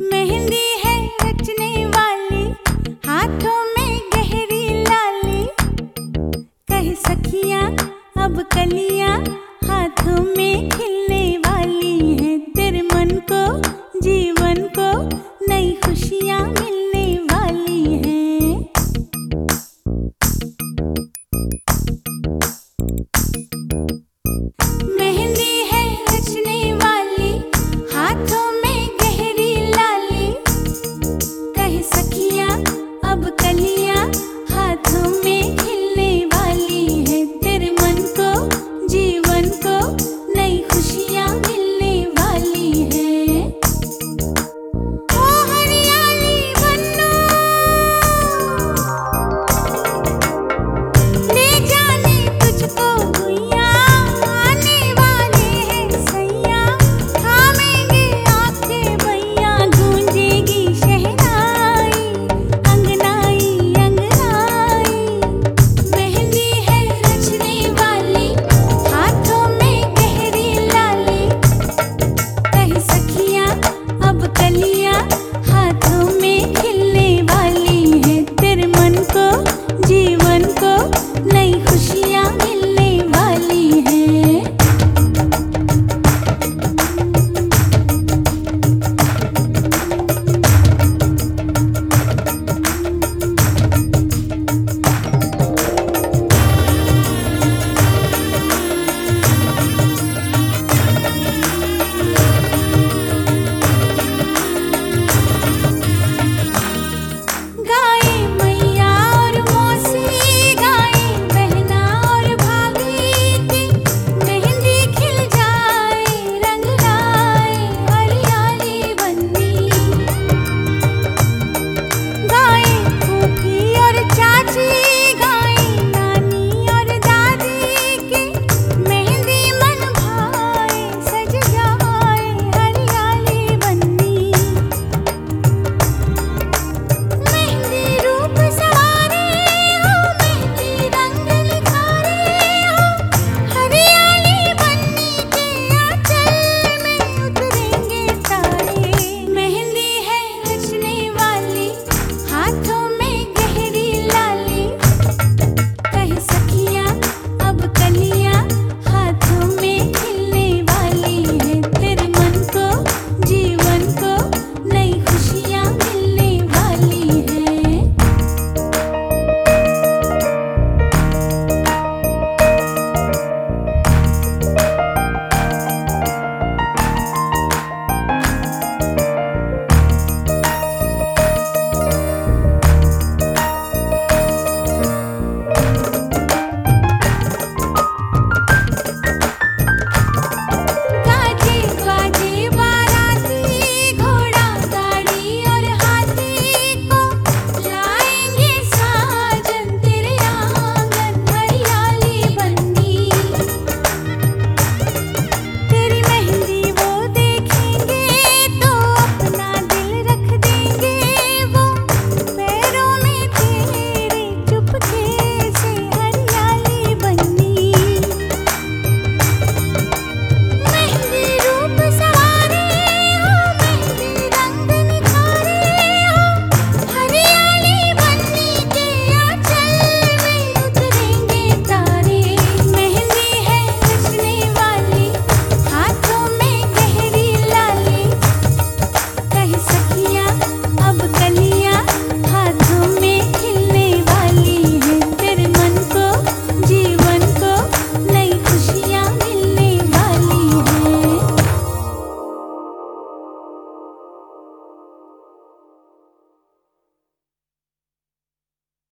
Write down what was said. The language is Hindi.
मेहंदी है रचने वाली, हाथों में गहरी लाली। कह सखिया, अब कलिया हाथों में खिल